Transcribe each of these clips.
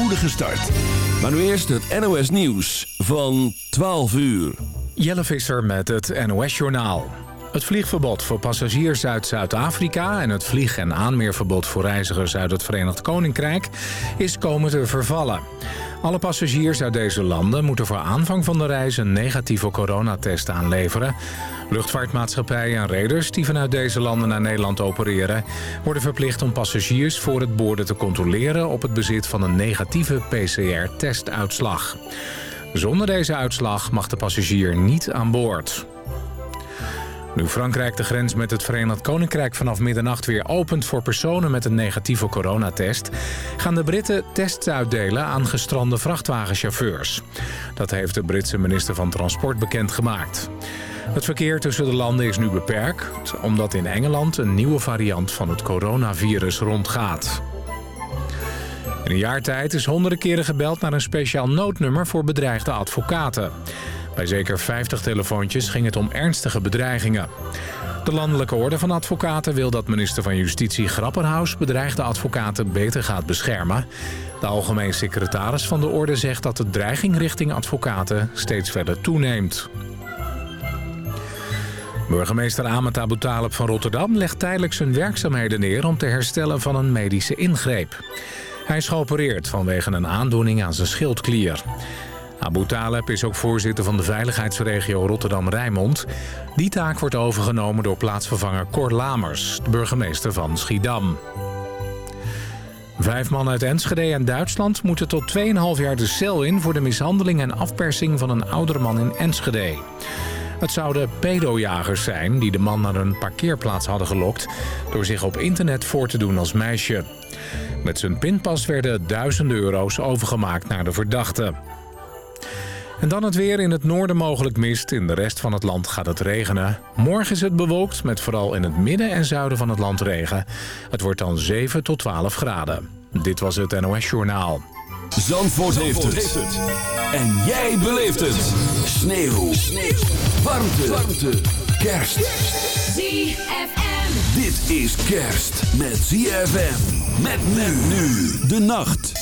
spoedige start. Maar nu eerst het NOS Nieuws van 12 uur. Jelle Visser met het NOS-journaal. Het vliegverbod voor passagiers uit Zuid-Afrika... en het vlieg- en aanmeerverbod voor reizigers uit het Verenigd Koninkrijk... is komen te vervallen. Alle passagiers uit deze landen moeten voor aanvang van de reis... een negatieve coronatest aanleveren. Luchtvaartmaatschappijen en reders die vanuit deze landen naar Nederland opereren... worden verplicht om passagiers voor het boorden te controleren... op het bezit van een negatieve PCR-testuitslag. Zonder deze uitslag mag de passagier niet aan boord. Nu Frankrijk de grens met het Verenigd Koninkrijk vanaf middernacht weer opent voor personen met een negatieve coronatest, gaan de Britten tests uitdelen aan gestrande vrachtwagenchauffeurs. Dat heeft de Britse minister van Transport bekendgemaakt. Het verkeer tussen de landen is nu beperkt, omdat in Engeland een nieuwe variant van het coronavirus rondgaat. In een jaar tijd is honderden keren gebeld naar een speciaal noodnummer voor bedreigde advocaten. Bij zeker 50 telefoontjes ging het om ernstige bedreigingen. De Landelijke Orde van Advocaten wil dat minister van Justitie Grapperhaus bedreigde advocaten beter gaat beschermen. De algemeen secretaris van de orde zegt dat de dreiging richting advocaten steeds verder toeneemt. Burgemeester Ahmed Abu van Rotterdam legt tijdelijk zijn werkzaamheden neer om te herstellen van een medische ingreep. Hij is geopereerd vanwege een aandoening aan zijn schildklier. Abu Taleb is ook voorzitter van de veiligheidsregio Rotterdam-Rijnmond. Die taak wordt overgenomen door plaatsvervanger Cor Lamers, de burgemeester van Schiedam. Vijf mannen uit Enschede en Duitsland moeten tot 2,5 jaar de cel in... voor de mishandeling en afpersing van een oudere man in Enschede. Het zouden pedojagers zijn die de man naar een parkeerplaats hadden gelokt... door zich op internet voor te doen als meisje. Met zijn pinpas werden duizenden euro's overgemaakt naar de verdachte. En dan het weer in het noorden mogelijk mist. In de rest van het land gaat het regenen. Morgen is het bewolkt met vooral in het midden en zuiden van het land regen. Het wordt dan 7 tot 12 graden. Dit was het NOS Journaal. Zandvoort, heeft, het. En jij beleeft het. Sneeuw. Sneeuw. Warmte. Warmte. Kerst. ZFM. Dit is kerst met ZFM. Met men nu de nacht.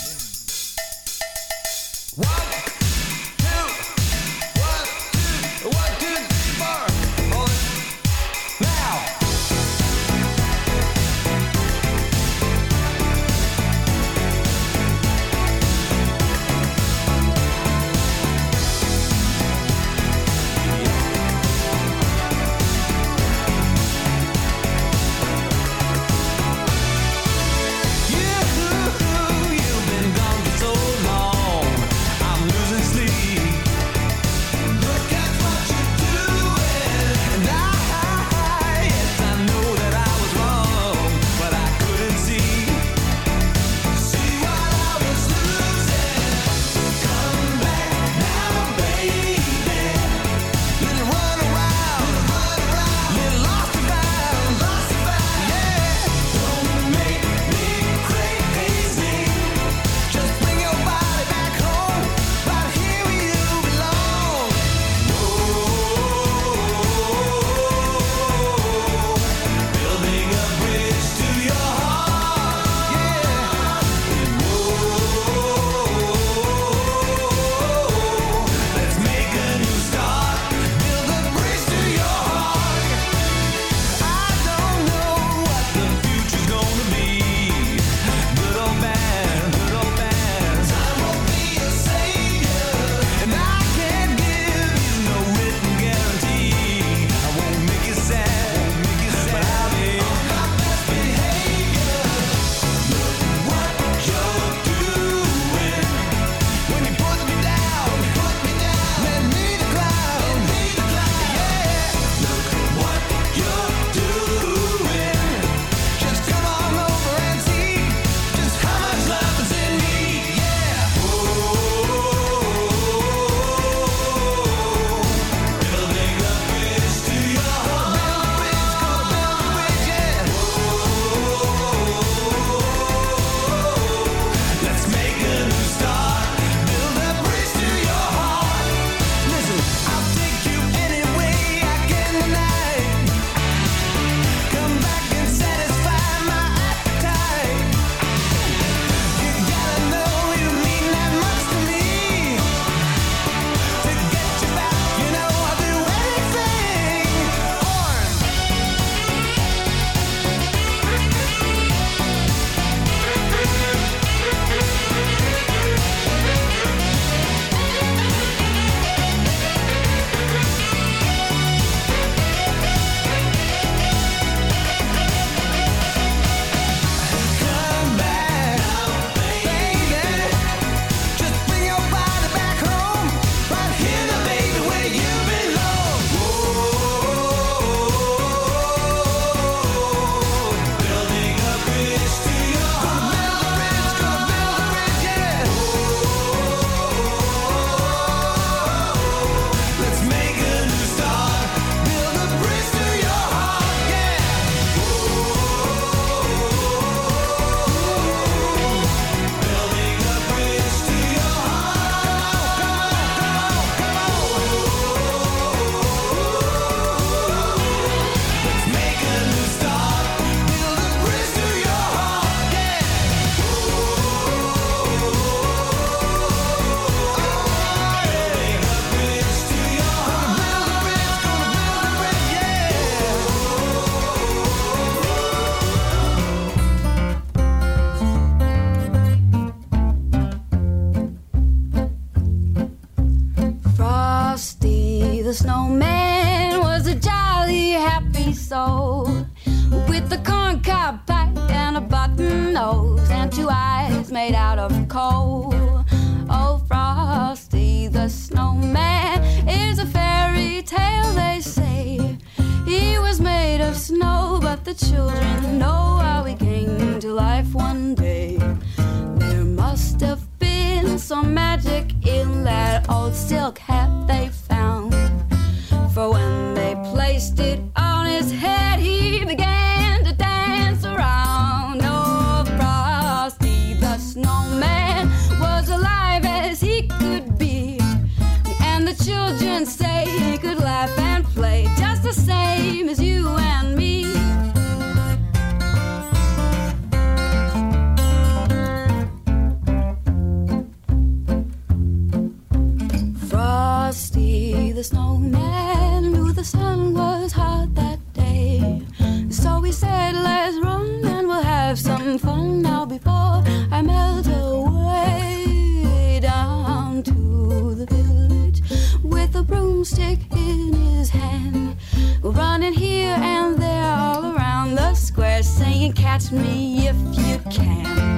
the snowman knew the sun was hot that day. So we said, let's run and we'll have some fun now before I melt away down to the village with a broomstick in his hand. Running here and there all around the square, saying, catch me if you can.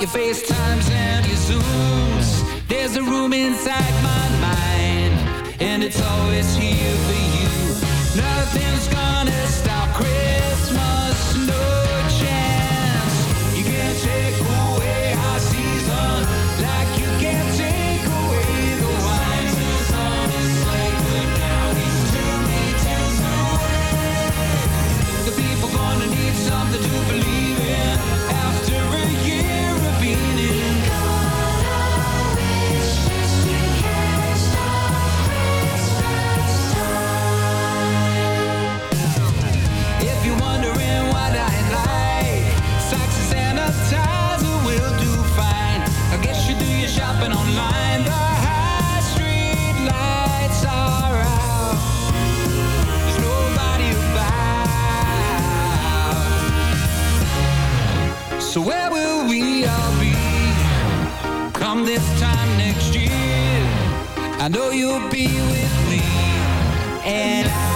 your FaceTimes and your Zooms. There's a room inside my mind, and it's always here for you. Nothing's gonna stop Christmas, no chance. You can't take away our season like you can't take away the. The people gonna need something to believe So where will we all be come this time next year? I know you'll be with me and I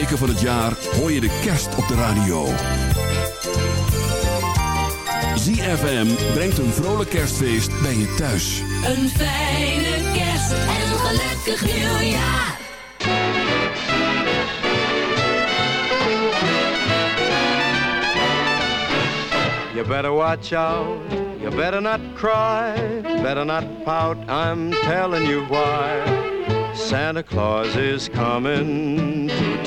weken van het jaar hoor je de kerst op de radio. ZFM brengt een vrolijk kerstfeest bij je thuis. Een fijne kerst en een gelukkig nieuwjaar. You better watch out, you better not cry, better not pout, I'm telling you why. Santa Claus is coming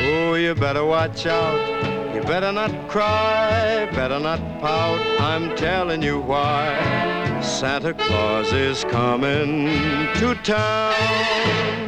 Oh, you better watch out. You better not cry, better not pout. I'm telling you why. Santa Claus is coming to town.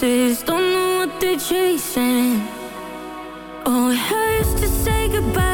Don't know what they're chasing. Oh, it hurts to say goodbye,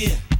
Yeah.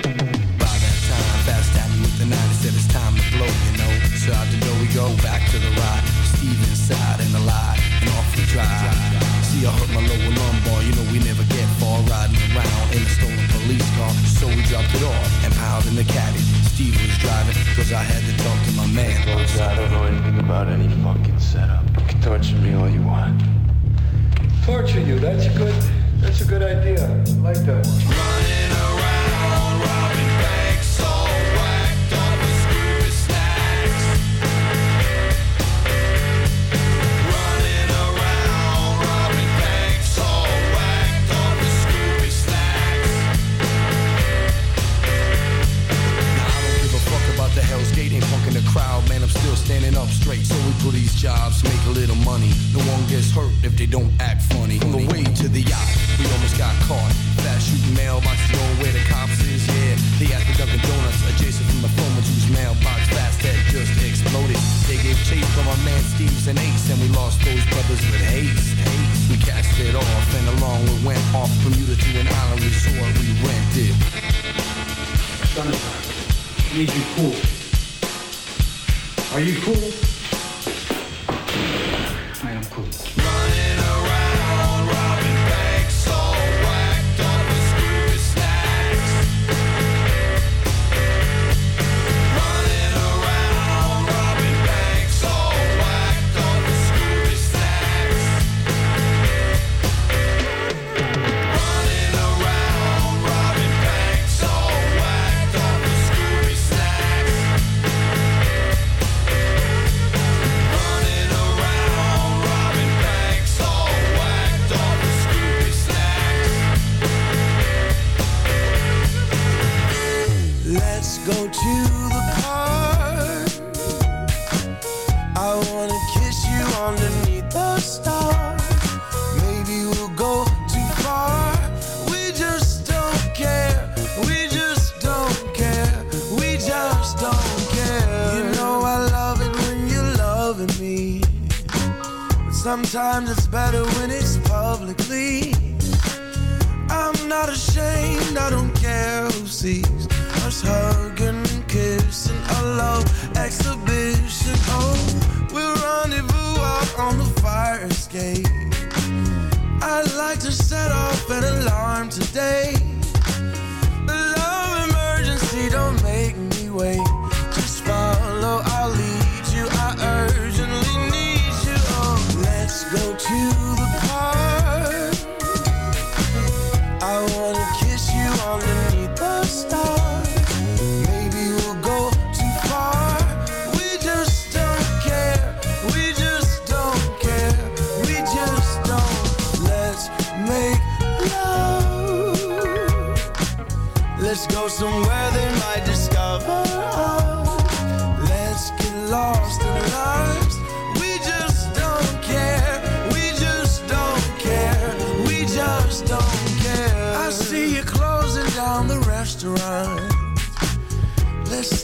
Idea.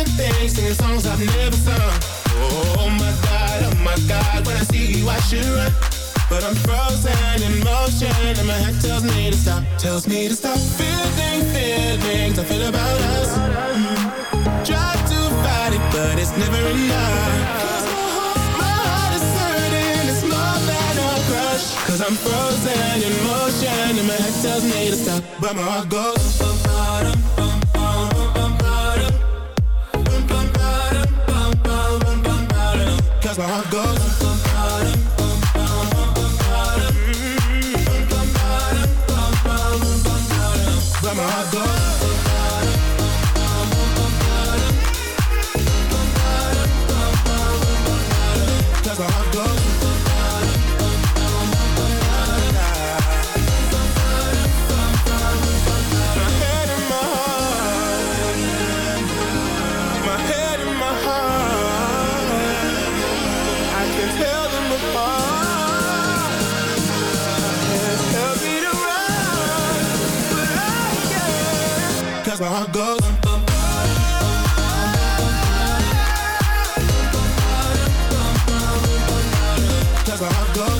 Shouldn't think, singing songs I've never sung. Oh my god, oh my god, when I see you I should run. But I'm frozen in motion and my head tells me to stop, tells me to stop feeling feelings I feel about us. Try to fight it, but it's never enough. My heart is hurting, it's more than a crush. Cause I'm frozen in motion and my head tells me to stop, but my heart goes. Cause my heart goes. Cause my heart goes. My heart goes.